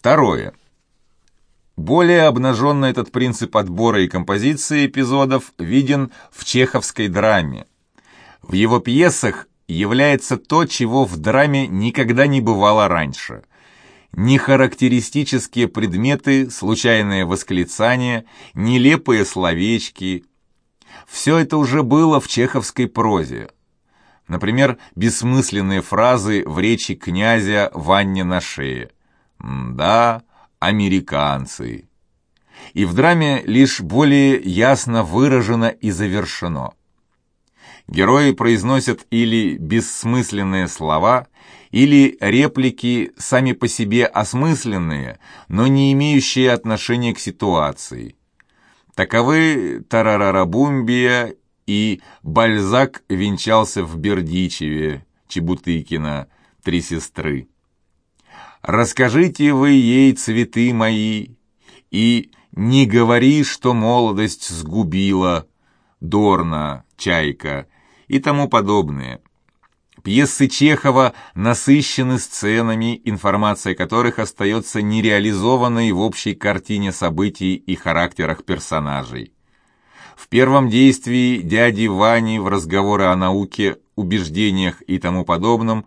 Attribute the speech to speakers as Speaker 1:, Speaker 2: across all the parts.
Speaker 1: Второе. Более обнаженно этот принцип отбора и композиции эпизодов виден в чеховской драме. В его пьесах является то, чего в драме никогда не бывало раньше. Нехарактеристические предметы, случайные восклицания, нелепые словечки. Все это уже было в чеховской прозе. Например, бессмысленные фразы в речи князя Ванне на шее. «Да, американцы». И в драме лишь более ясно выражено и завершено. Герои произносят или бессмысленные слова, или реплики сами по себе осмысленные, но не имеющие отношения к ситуации. Таковы Тарарарабумбия и Бальзак венчался в Бердичеве, Чебутыкина, три сестры. «Расскажите вы ей, цветы мои, и не говори, что молодость сгубила, Дорна, Чайка и тому подобное». Пьесы Чехова насыщены сценами, информация которых остается нереализованной в общей картине событий и характерах персонажей. В первом действии дяди Вани в разговоры о науке, убеждениях и тому подобном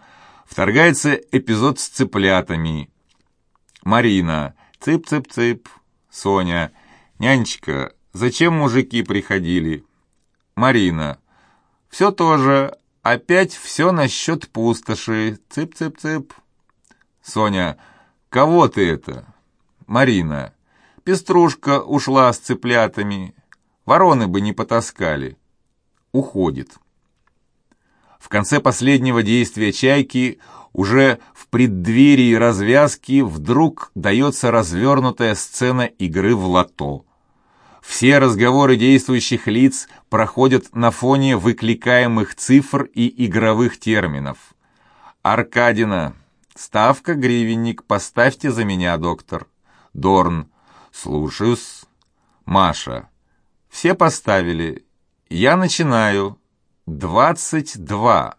Speaker 1: вторгается эпизод с цыплятами. Марина. Цып-цып-цып. Соня. Нянечка, зачем мужики приходили? Марина. Все тоже. Опять все насчет пустоши. Цып-цып-цып. Соня. Кого ты это? Марина. Пеструшка ушла с цыплятами. Вороны бы не потаскали. Уходит. В конце последнего действия «Чайки» уже в преддверии развязки вдруг дается развернутая сцена игры в лото. Все разговоры действующих лиц проходят на фоне выкликаемых цифр и игровых терминов. Аркадина. Ставка, гривенник, поставьте за меня, доктор. Дорн. Слушаюсь. Маша. Все поставили. Я начинаю. Двадцать два.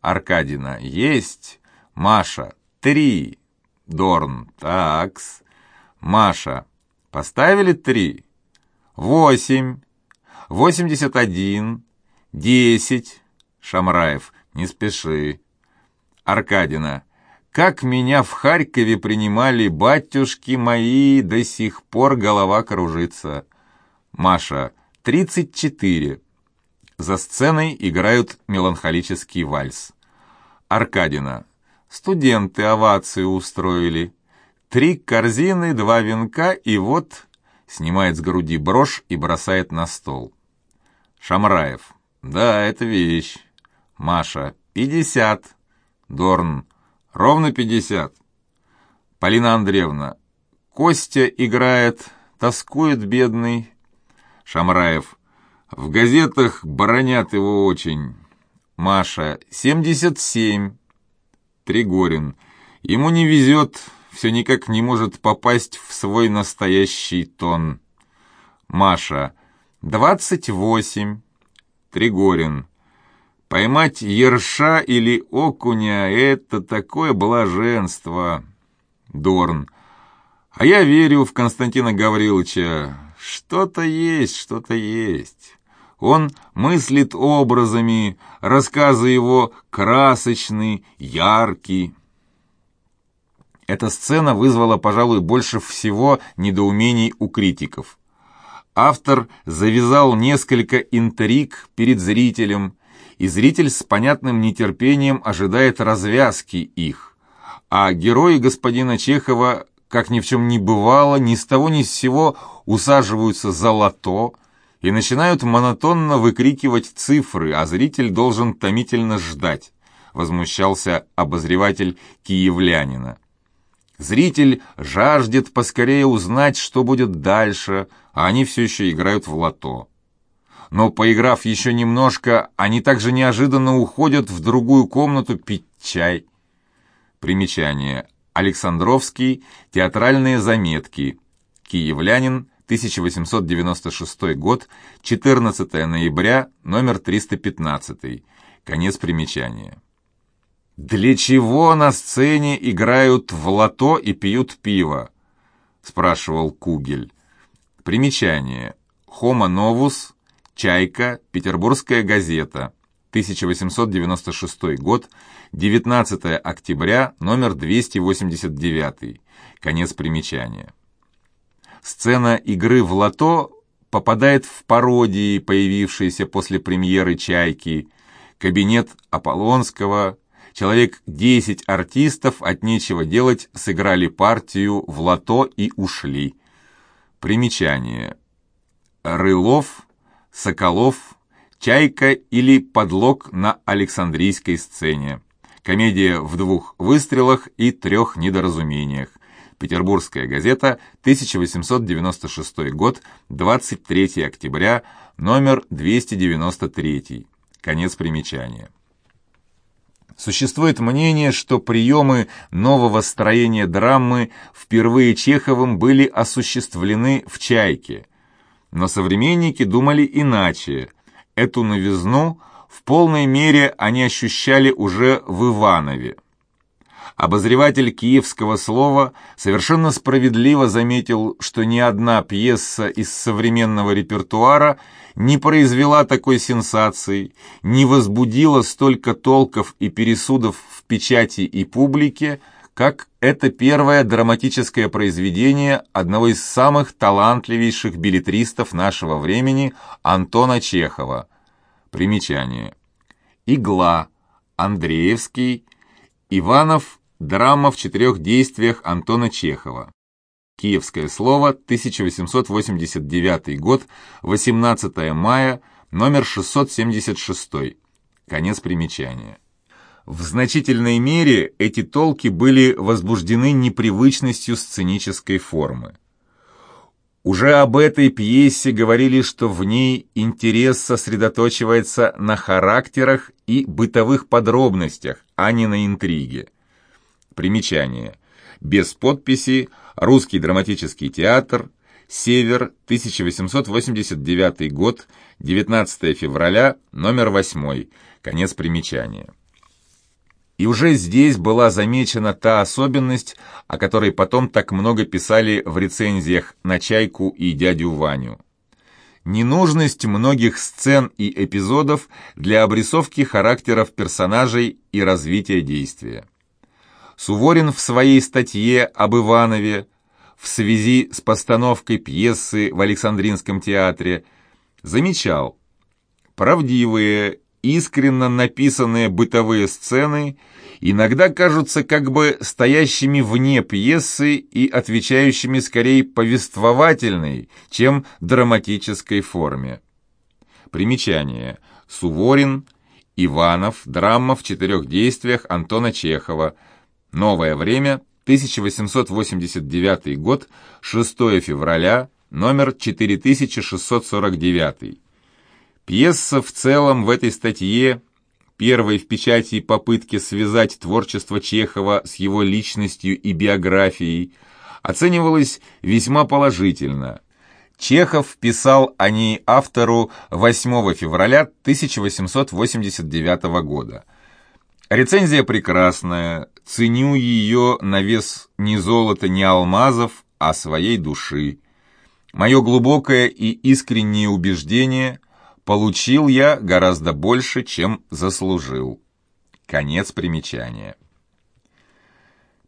Speaker 1: Аркадина. Есть. Маша. Три. Дорн. Такс. Маша. Поставили три. Восемь. Восемьдесят один. Десять. Шамраев. Не спеши. Аркадина. Как меня в Харькове принимали батюшки мои, до сих пор голова кружится. Маша, 34. За сценой играют меланхолический вальс. Аркадина. Студенты овации устроили. Три корзины, два венка и вот... Снимает с груди брошь и бросает на стол. Шамраев. Да, это вещь. Маша. Пятьдесят. Дорн. Ровно пятьдесят. Полина Андреевна. Костя играет, тоскует бедный, Шамраев. В газетах бронят его очень. Маша. 77. Тригорин. Ему не везет, все никак не может попасть в свой настоящий тон. Маша. 28. Тригорин. Поймать ерша или окуня — это такое блаженство. Дорн. А я верю в Константина Гавриловича. Что-то есть, что-то есть. Он мыслит образами, рассказы его красочны, яркий. Эта сцена вызвала, пожалуй, больше всего недоумений у критиков. Автор завязал несколько интриг перед зрителем, и зритель с понятным нетерпением ожидает развязки их. А герои господина Чехова как ни в чем не бывало, ни с того ни с сего усаживаются за лото и начинают монотонно выкрикивать цифры, а зритель должен томительно ждать, возмущался обозреватель киевлянина. Зритель жаждет поскорее узнать, что будет дальше, а они все еще играют в лото. Но, поиграв еще немножко, они также неожиданно уходят в другую комнату пить чай. Примечание. Александровский. Театральные заметки. Киевлянин. 1896 год. 14 ноября. Номер 315. Конец примечания. «Для чего на сцене играют в лото и пьют пиво?» — спрашивал Кугель. Примечание. Homo Novus, Чайка, Петербургская газета, 1896 год, 19 октября, номер 289. Конец примечания. Сцена игры в лото попадает в пародии, появившиеся после премьеры «Чайки», кабинет Аполлонского, человек 10 артистов от нечего делать сыграли партию в лото и ушли. Примечание. Рылов, Соколов, Чайка или Подлог на Александрийской сцене. Комедия в двух выстрелах и трех недоразумениях. Петербургская газета, 1896 год, 23 октября, номер 293. Конец примечания. Существует мнение, что приемы нового строения драмы впервые Чеховым были осуществлены в «Чайке», но современники думали иначе. Эту новизну в полной мере они ощущали уже в Иванове. Обозреватель киевского слова совершенно справедливо заметил, что ни одна пьеса из современного репертуара не произвела такой сенсации, не возбудила столько толков и пересудов в печати и публике, как это первое драматическое произведение одного из самых талантливейших билетристов нашего времени Антона Чехова. Примечание. «Игла», Андреевский, Иванов, драма в четырех действиях Антона Чехова. Киевское слово, 1889 год, 18 мая, номер 676. Конец примечания. В значительной мере эти толки были возбуждены непривычностью сценической формы. Уже об этой пьесе говорили, что в ней интерес сосредоточивается на характерах и бытовых подробностях, а не на интриге. Примечание. Без подписи «Русский драматический театр», «Север», 1889 год, 19 февраля, номер 8, конец примечания. И уже здесь была замечена та особенность, о которой потом так много писали в рецензиях на «Чайку» и «Дядю Ваню». Ненужность многих сцен и эпизодов для обрисовки характеров персонажей и развития действия. Суворин в своей статье об Иванове в связи с постановкой пьесы в Александринском театре замечал, правдивые искренно написанные бытовые сцены иногда кажутся как бы стоящими вне пьесы и отвечающими скорее повествовательной, чем драматической форме. Примечание. Суворин, Иванов, драма в четырех действиях Антона Чехова. Новое время, 1889 год, 6 февраля, номер 4649. Пьеса в целом в этой статье, первой в печати попытки связать творчество Чехова с его личностью и биографией, оценивалась весьма положительно. Чехов писал о ней автору 8 февраля 1889 года. Рецензия прекрасная, ценю ее на вес ни золота, ни алмазов, а своей души. Мое глубокое и искреннее убеждение – Получил я гораздо больше, чем заслужил. Конец примечания.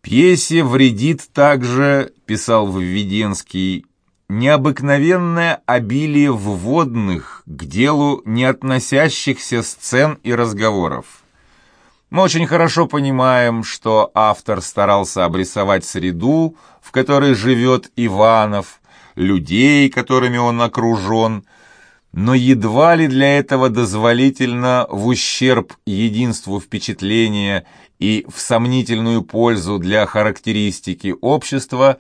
Speaker 1: Пьесе вредит также, писал Введенский, необыкновенное обилие вводных к делу не относящихся сцен и разговоров. Мы очень хорошо понимаем, что автор старался обрисовать среду, в которой живет Иванов, людей, которыми он окружен, но едва ли для этого дозволительно в ущерб единству впечатления и в сомнительную пользу для характеристики общества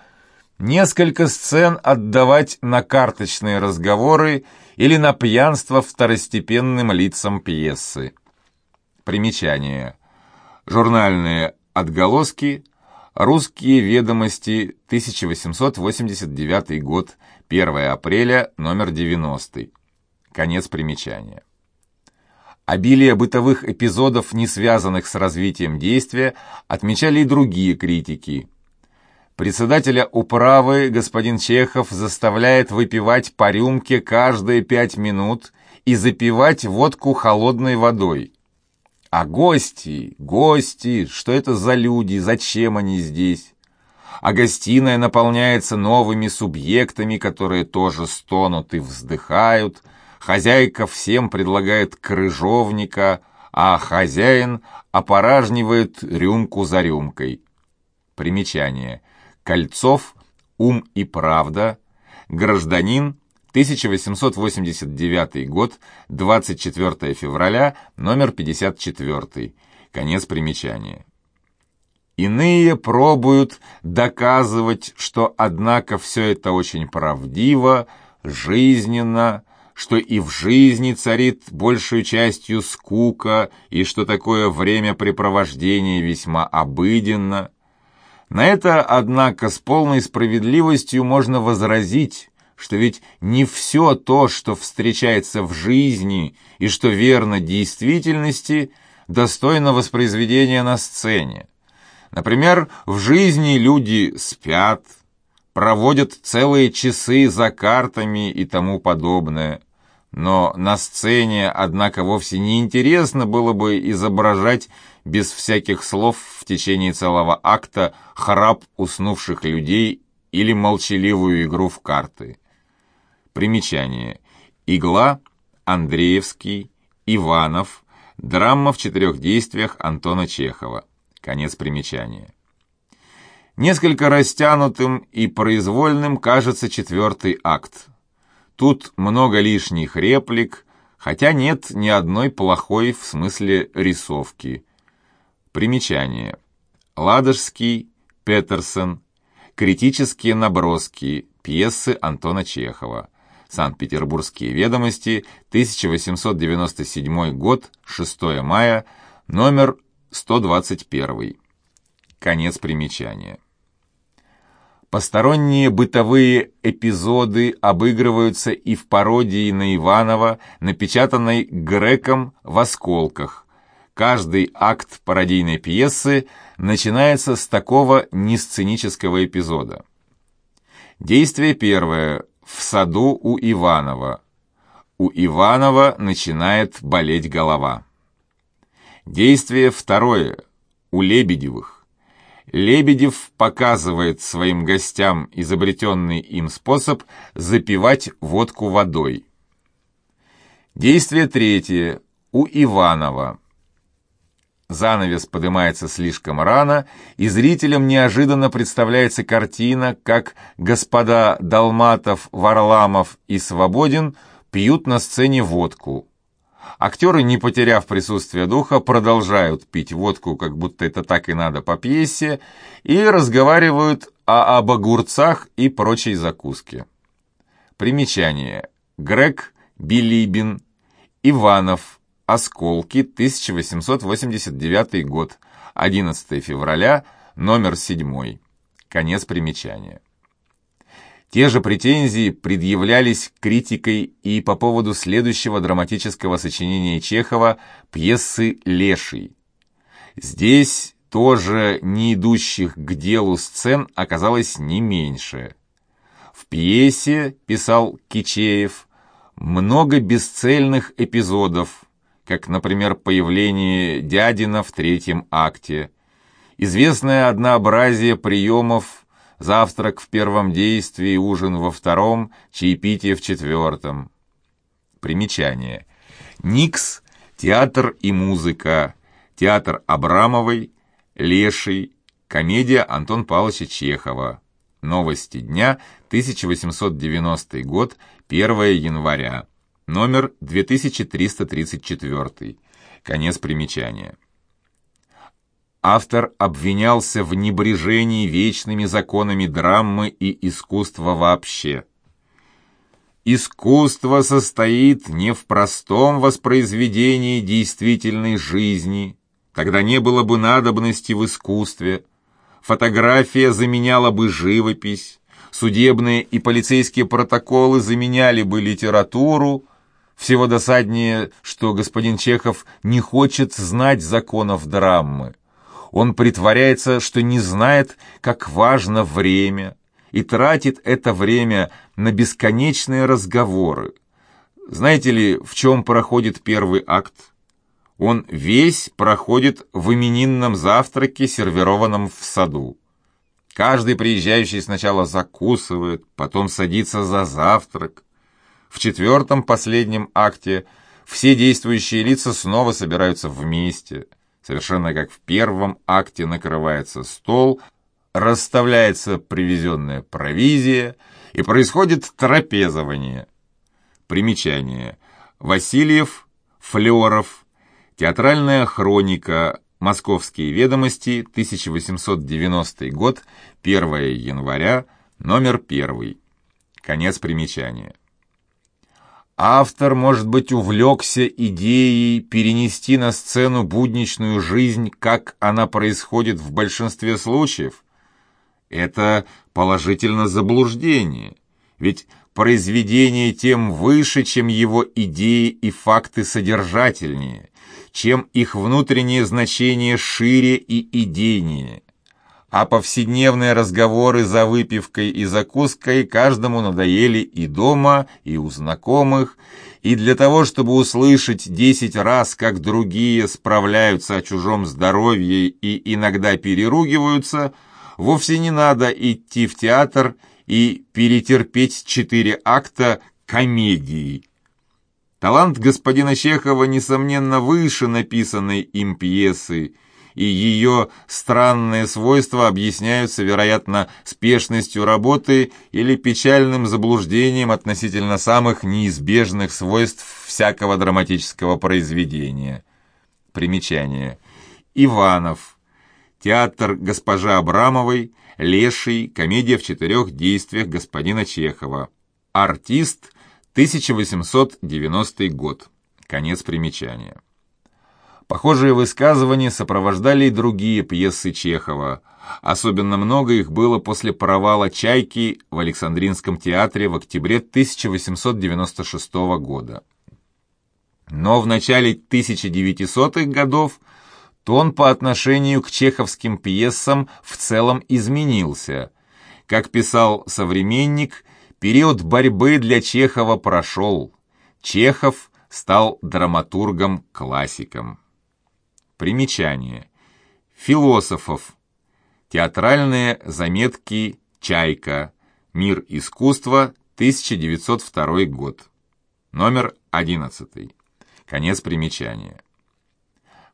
Speaker 1: несколько сцен отдавать на карточные разговоры или на пьянство второстепенным лицам пьесы. Примечание. Журнальные отголоски «Русские ведомости», 1889 год, 1 апреля, номер 90. Конец примечания. Обилие бытовых эпизодов, не связанных с развитием действия, отмечали и другие критики. Председателя управы господин Чехов заставляет выпивать по рюмке каждые пять минут и запивать водку холодной водой. А гости, гости, что это за люди, зачем они здесь? А гостиная наполняется новыми субъектами, которые тоже стонут и вздыхают. Хозяйка всем предлагает крыжовника, а хозяин опоражнивает рюмку за рюмкой. Примечание. Кольцов, ум и правда, гражданин, 1889 год, 24 февраля, номер 54. Конец примечания. Иные пробуют доказывать, что, однако, все это очень правдиво, жизненно, что и в жизни царит большей частью скука, и что такое времяпрепровождение весьма обыденно. На это, однако, с полной справедливостью можно возразить, что ведь не все то, что встречается в жизни и что верно действительности, достойно воспроизведения на сцене. Например, в жизни люди спят, проводят целые часы за картами и тому подобное. Но на сцене, однако, вовсе не интересно было бы изображать без всяких слов в течение целого акта храп уснувших людей или молчаливую игру в карты. Примечание. Игла, Андреевский, Иванов. Драма в четырех действиях Антона Чехова. Конец примечания. Несколько растянутым и произвольным кажется четвертый акт. Тут много лишних реплик, хотя нет ни одной плохой в смысле рисовки. Примечание. Ладожский, Петерсон. Критические наброски. Пьесы Антона Чехова. Санкт-Петербургские ведомости, 1897 год, 6 мая, номер 121. Конец примечания. Посторонние бытовые эпизоды обыгрываются и в пародии на Иванова, напечатанной Греком в «Осколках». Каждый акт пародийной пьесы начинается с такого несценического эпизода. Действие первое в саду у Иванова. У Иванова начинает болеть голова. Действие второе. У Лебедевых. Лебедев показывает своим гостям изобретенный им способ запивать водку водой. Действие третье. У Иванова. Занавес поднимается слишком рано, и зрителям неожиданно представляется картина, как господа Долматов, Варламов и Свободин пьют на сцене водку. Актеры, не потеряв присутствие духа, продолжают пить водку, как будто это так и надо по пьесе, и разговаривают о об огурцах и прочей закуске. Примечание. Грег Билибин, Иванов, Осколки, 1889 год, 11 февраля, номер 7. Конец примечания. Те же претензии предъявлялись критикой и по поводу следующего драматического сочинения Чехова пьесы «Леший». Здесь тоже не идущих к делу сцен оказалось не меньше. В пьесе, писал Кичеев, много бесцельных эпизодов, как, например, появление дядина в третьем акте, известное однообразие приемов, завтрак в первом действии, ужин во втором, чаепитие в четвертом. Примечание. Никс, театр и музыка, театр Абрамовой, Леший, комедия Антон Павловича Чехова. Новости дня, 1890 год, 1 января номер 2334. Конец примечания. Автор обвинялся в небрежении вечными законами драмы и искусства вообще. Искусство состоит не в простом воспроизведении действительной жизни, тогда не было бы надобности в искусстве, фотография заменяла бы живопись, судебные и полицейские протоколы заменяли бы литературу, Всего досаднее, что господин Чехов не хочет знать законов драмы. Он притворяется, что не знает, как важно время, и тратит это время на бесконечные разговоры. Знаете ли, в чем проходит первый акт? Он весь проходит в именинном завтраке, сервированном в саду. Каждый приезжающий сначала закусывает, потом садится за завтрак. В четвертом, последнем акте все действующие лица снова собираются вместе. Совершенно как в первом акте накрывается стол, расставляется привезенная провизия и происходит трапезование. Примечание. Васильев, Флеров, театральная хроника, Московские ведомости, 1890 год, 1 января, номер 1. Конец примечания. Автор, может быть, увлекся идеей перенести на сцену будничную жизнь, как она происходит в большинстве случаев. Это положительно заблуждение, ведь произведение тем выше, чем его идеи и факты содержательнее, чем их внутреннее значение шире и идейнее. А повседневные разговоры за выпивкой и закуской каждому надоели и дома, и у знакомых, и для того, чтобы услышать десять раз, как другие справляются о чужом здоровье и иногда переругиваются, вовсе не надо идти в театр и перетерпеть четыре акта комедии. Талант господина Чехова, несомненно, выше написанной им пьесы, и ее странные свойства объясняются, вероятно, спешностью работы или печальным заблуждением относительно самых неизбежных свойств всякого драматического произведения. Примечание. Иванов. Театр госпожи Абрамовой. Леший. Комедия в четырех действиях господина Чехова. Артист – 1890 год. Конец примечания. Похожие высказывания сопровождали и другие пьесы Чехова. Особенно много их было после провала «Чайки» в Александринском театре в октябре 1896 года. Но в начале 1900-х годов тон по отношению к чеховским пьесам в целом изменился. Как писал современник, Период борьбы для Чехова прошел. Чехов стал драматургом-классиком. Примечание. Философов. Театральные заметки «Чайка». Мир искусства. 1902 год. Номер 11. Конец примечания.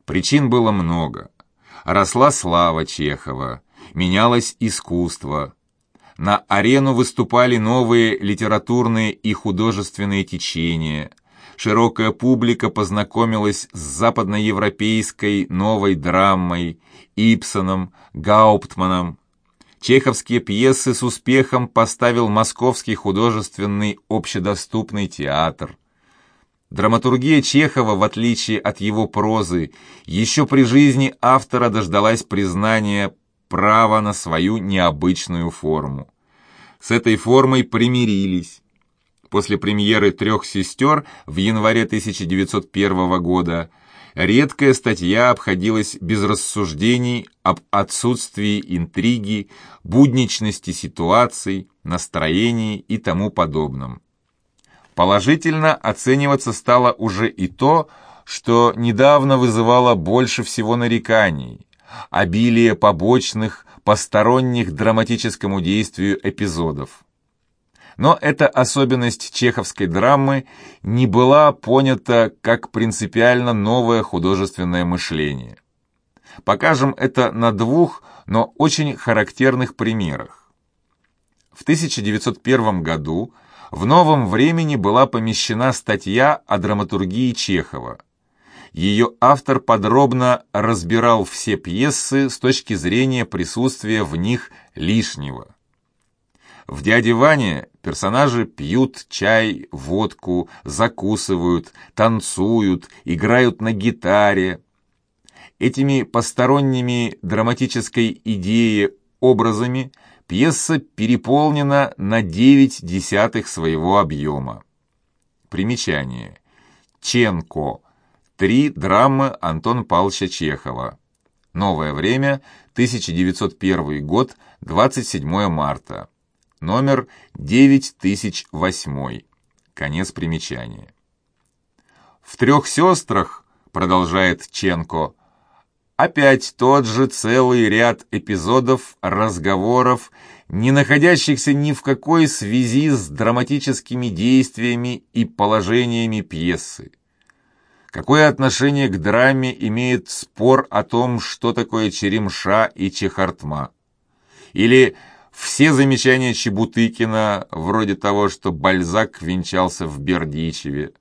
Speaker 1: Причин было много. Росла слава Чехова, менялось искусство, на арену выступали новые литературные и художественные течения. Широкая публика познакомилась с западноевропейской новой драмой, Ипсоном, Гауптманом. Чеховские пьесы с успехом поставил Московский художественный общедоступный театр. Драматургия Чехова, в отличие от его прозы, еще при жизни автора дождалась признания право на свою необычную форму. С этой формой примирились. После премьеры «Трех сестер» в январе 1901 года редкая статья обходилась без рассуждений об отсутствии интриги, будничности ситуаций, настроении и тому подобном. Положительно оцениваться стало уже и то, что недавно вызывало больше всего нареканий – обилие побочных, посторонних драматическому действию эпизодов. Но эта особенность чеховской драмы не была понята как принципиально новое художественное мышление. Покажем это на двух, но очень характерных примерах. В 1901 году в «Новом времени» была помещена статья о драматургии Чехова – ее автор подробно разбирал все пьесы с точки зрения присутствия в них лишнего. В «Дяде Ване» персонажи пьют чай, водку, закусывают, танцуют, играют на гитаре. Этими посторонними драматической идеей образами пьеса переполнена на 9 десятых своего объема. Примечание. Ченко. Три драмы Антона Павловича Чехова. Новое время, 1901 год, 27 марта. Номер 9008. Конец примечания. В «Трех сестрах», продолжает Ченко, опять тот же целый ряд эпизодов, разговоров, не находящихся ни в какой связи с драматическими действиями и положениями пьесы. Какое отношение к драме имеет спор о том, что такое Черемша и Чехартма? Или все замечания Чебутыкина, вроде того, что Бальзак венчался в Бердичеве?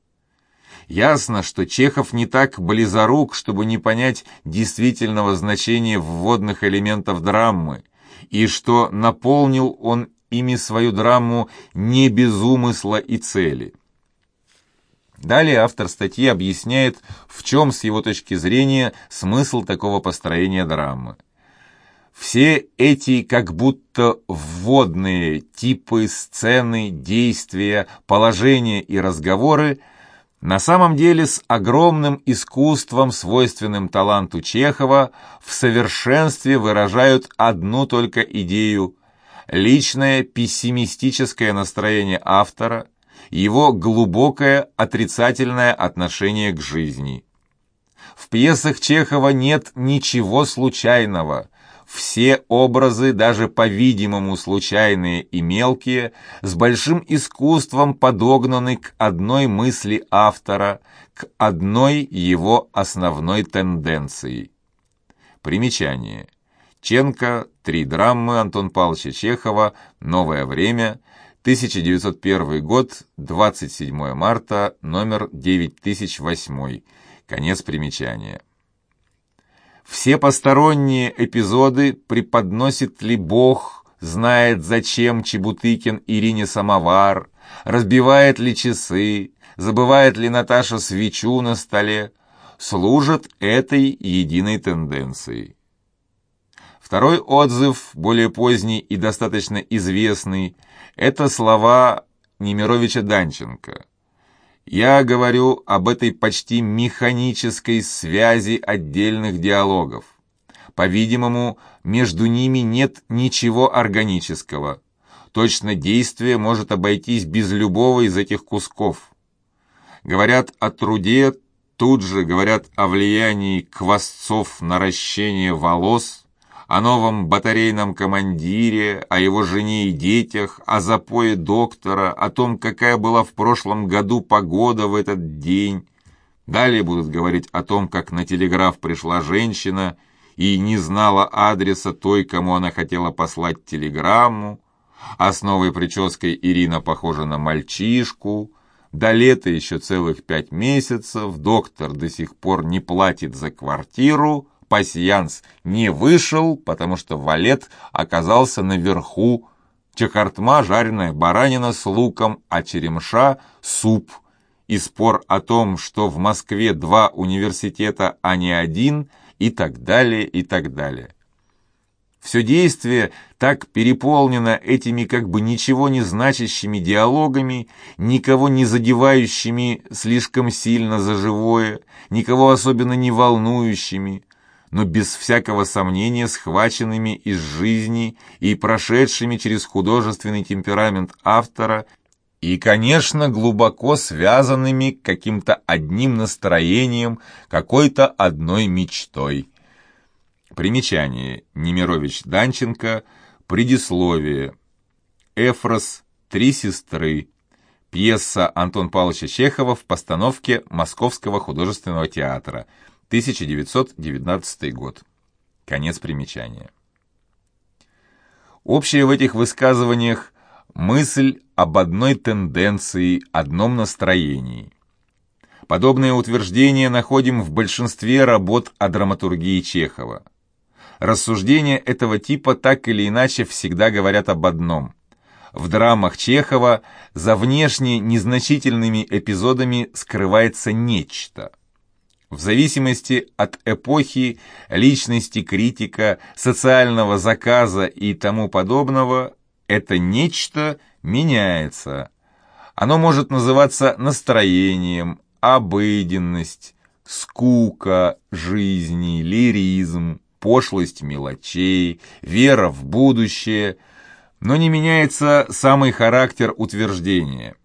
Speaker 1: Ясно, что Чехов не так близорук, чтобы не понять действительного значения вводных элементов драмы, и что наполнил он ими свою драму не без умысла и цели. Далее автор статьи объясняет, в чем, с его точки зрения, смысл такого построения драмы. Все эти как будто вводные типы, сцены, действия, положения и разговоры на самом деле с огромным искусством, свойственным таланту Чехова, в совершенстве выражают одну только идею – личное пессимистическое настроение автора, его глубокое отрицательное отношение к жизни. В пьесах Чехова нет ничего случайного, все образы, даже по-видимому случайные и мелкие, с большим искусством подогнаны к одной мысли автора, к одной его основной тенденции. Примечание. Ченко, три драмы Антон Павловича Чехова, «Новое время», 1901 год, 27 марта, номер 9008, конец примечания. Все посторонние эпизоды преподносит ли Бог, знает зачем Чебутыкин Ирине самовар, разбивает ли часы, забывает ли Наташа свечу на столе, служат этой единой тенденцией. Второй отзыв, более поздний и достаточно известный, это слова Немировича Данченко – я говорю об этой почти механической связи отдельных диалогов. По-видимому, между ними нет ничего органического. Точно действие может обойтись без любого из этих кусков. Говорят о труде, тут же говорят о влиянии квасцов на ращение волос – о новом батарейном командире, о его жене и детях, о запое доктора, о том, какая была в прошлом году погода в этот день. Далее будут говорить о том, как на телеграф пришла женщина и не знала адреса той, кому она хотела послать телеграмму, а с новой прической Ирина похожа на мальчишку, до лета еще целых пять месяцев, доктор до сих пор не платит за квартиру, пасьянс не вышел, потому что валет оказался наверху. Чехартма – жареная баранина с луком, а черемша – суп. И спор о том, что в Москве два университета, а не один, и так далее, и так далее. Все действие так переполнено этими как бы ничего не значащими диалогами, никого не задевающими слишком сильно за живое, никого особенно не волнующими, но без всякого сомнения схваченными из жизни и прошедшими через художественный темперамент автора и, конечно, глубоко связанными каким-то одним настроением, какой-то одной мечтой. Примечание. Немирович Данченко. Предисловие. Эфрос. Три сестры. Пьеса Антон Павловича Чехова в постановке Московского художественного театра – 1919 год. Конец примечания. Общее в этих высказываниях мысль об одной тенденции, одном настроении. Подобные утверждения находим в большинстве работ о драматургии Чехова. Рассуждения этого типа так или иначе всегда говорят об одном. В драмах Чехова за внешне незначительными эпизодами скрывается нечто – в зависимости от эпохи, личности критика, социального заказа и тому подобного, это нечто меняется. Оно может называться настроением, обыденность, скука жизни, лиризм, пошлость мелочей, вера в будущее, но не меняется самый характер утверждения.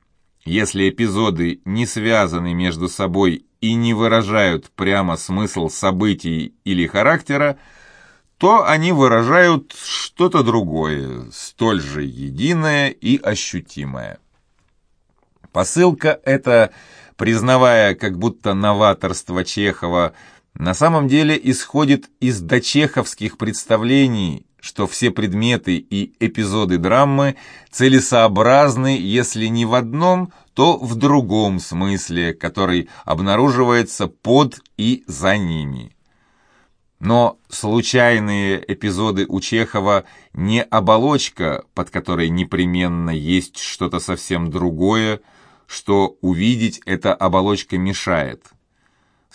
Speaker 1: Если эпизоды не связаны между собой и не выражают прямо смысл событий или характера, то они выражают что-то другое, столь же единое и ощутимое. Посылка эта, признавая как будто новаторство Чехова, на самом деле исходит из дочеховских представлений, что все предметы и эпизоды драмы целесообразны, если не в одном, то в другом смысле, который обнаруживается под и за ними. Но случайные эпизоды у Чехова не оболочка, под которой непременно есть что-то совсем другое, что увидеть эта оболочка мешает.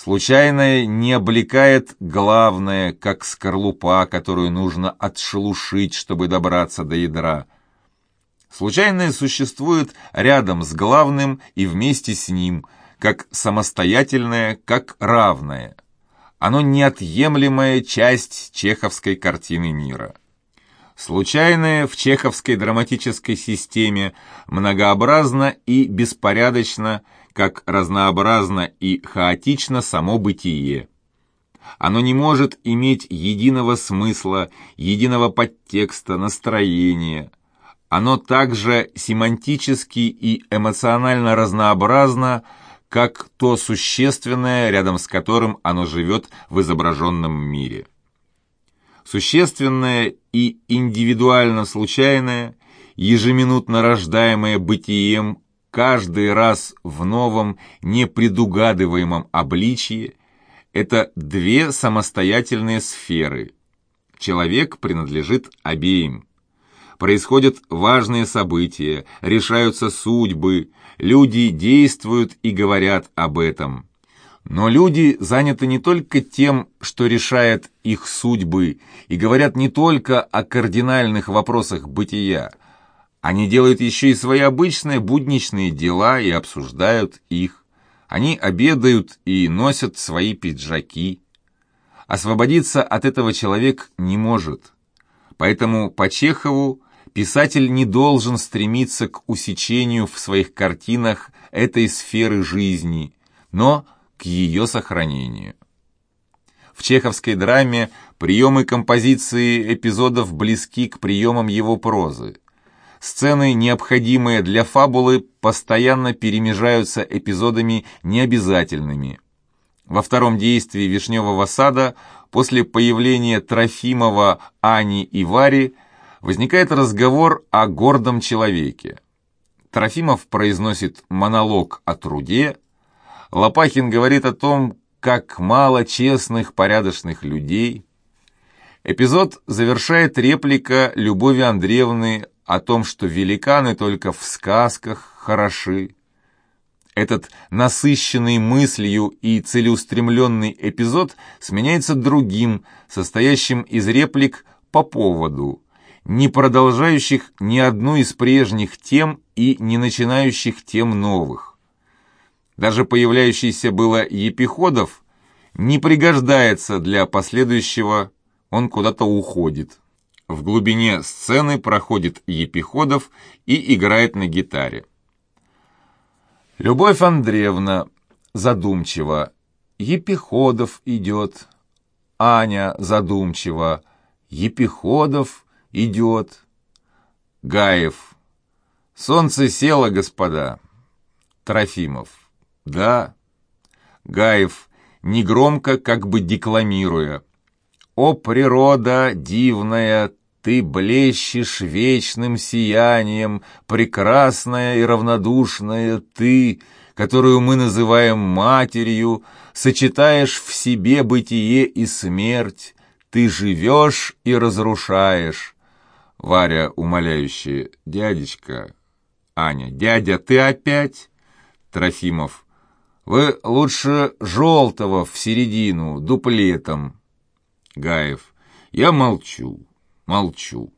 Speaker 1: Случайное не облекает главное, как скорлупа, которую нужно отшелушить, чтобы добраться до ядра. Случайное существует рядом с главным и вместе с ним, как самостоятельное, как равное. Оно неотъемлемая часть чеховской картины мира. Случайное в чеховской драматической системе многообразно и беспорядочно, как разнообразно и хаотично само бытие. Оно не может иметь единого смысла, единого подтекста, настроения. Оно также семантически и эмоционально разнообразно, как то существенное, рядом с которым оно живет в изображенном мире. Существенное и индивидуально случайное, ежеминутно рождаемое бытием каждый раз в новом, непредугадываемом обличии – это две самостоятельные сферы. Человек принадлежит обеим. Происходят важные события, решаются судьбы, люди действуют и говорят об этом. Но люди заняты не только тем, что решает их судьбы, и говорят не только о кардинальных вопросах бытия, они делают еще и свои обычные будничные дела и обсуждают их. Они обедают и носят свои пиджаки. Освободиться от этого человек не может. Поэтому по Чехову писатель не должен стремиться к усечению в своих картинах этой сферы жизни, но к ее сохранению. В чеховской драме приемы композиции эпизодов близки к приемам его прозы. Сцены, необходимые для фабулы, постоянно перемежаются эпизодами необязательными. Во втором действии «Вишневого сада» после появления Трофимова, Ани и Вари возникает разговор о гордом человеке. Трофимов произносит монолог о труде, Лопахин говорит о том, как мало честных, порядочных людей. Эпизод завершает реплика Любови Андреевны о том, что великаны только в сказках хороши. Этот насыщенный мыслью и целеустремленный эпизод сменяется другим, состоящим из реплик по поводу, не продолжающих ни одну из прежних тем и не начинающих тем новых. Даже появляющийся было Епиходов не пригождается для последующего, он куда-то уходит. В глубине сцены проходит Епиходов и играет на гитаре. Любовь Андреевна задумчиво. Епиходов идет. Аня задумчиво. Епиходов идет. Гаев. Солнце село, господа. Трофимов. Да. Гаев, негромко, как бы декламируя. «О, природа дивная, ты блещешь вечным сиянием, прекрасная и равнодушная ты, которую мы называем матерью, сочетаешь в себе бытие и смерть, ты живешь и разрушаешь». Варя умоляющая, «Дядечка, Аня, дядя, ты опять?» Трофимов, «Вы лучше желтого в середину, дуплетом». Гаев. Я молчу, молчу.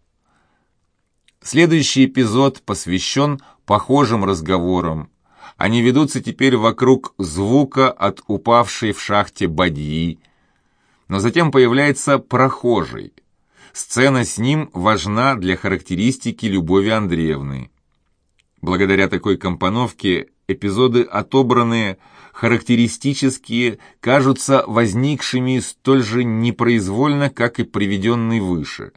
Speaker 1: Следующий эпизод посвящен похожим разговорам. Они ведутся теперь вокруг звука от упавшей в шахте бадьи, но затем появляется прохожий. Сцена с ним важна для характеристики Любови Андреевны. Благодаря такой компоновке эпизоды, отобранные характеристические, кажутся возникшими столь же непроизвольно, как и приведенный выше.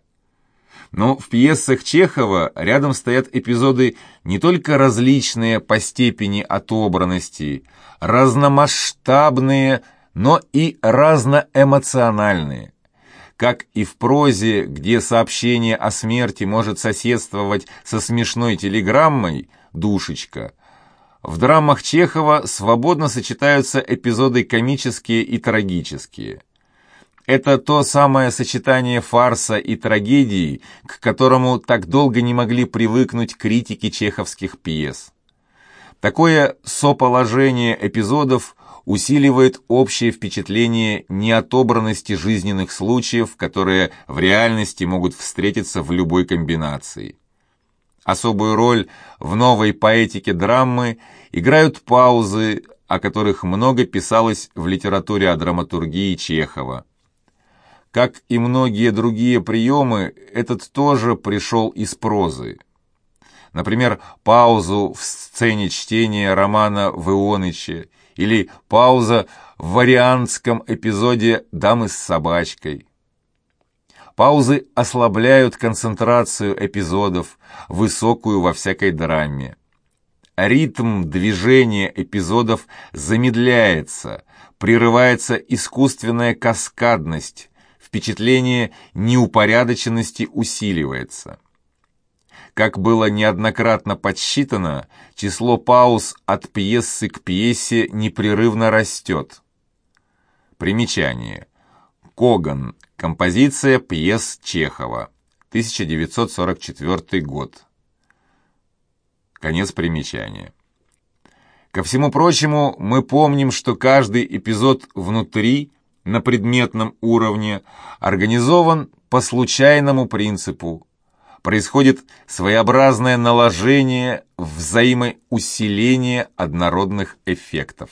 Speaker 1: Но в пьесах Чехова рядом стоят эпизоды не только различные по степени отобранности, разномасштабные, но и разноэмоциональные. Как и в прозе, где сообщение о смерти может соседствовать со смешной телеграммой «Душечка», в драмах Чехова свободно сочетаются эпизоды комические и трагические. Это то самое сочетание фарса и трагедии, к которому так долго не могли привыкнуть критики чеховских пьес. Такое соположение эпизодов усиливает общее впечатление неотобранности жизненных случаев, которые в реальности могут встретиться в любой комбинации. Особую роль в новой поэтике драмы играют паузы, о которых много писалось в литературе о драматургии Чехова. Как и многие другие приемы, этот тоже пришел из прозы. Например, паузу в сцене чтения романа Вионыча или пауза в вариантском эпизоде «Дамы с собачкой». Паузы ослабляют концентрацию эпизодов, высокую во всякой драме. Ритм движения эпизодов замедляется, прерывается искусственная каскадность, впечатление неупорядоченности усиливается. Как было неоднократно подсчитано, число пауз от пьесы к пьесе непрерывно растет. Примечание. Коган. Композиция пьес Чехова. 1944 год. Конец примечания. Ко всему прочему, мы помним, что каждый эпизод внутри, на предметном уровне, организован по случайному принципу. Происходит своеобразное наложение, взаимоусиление однородных эффектов.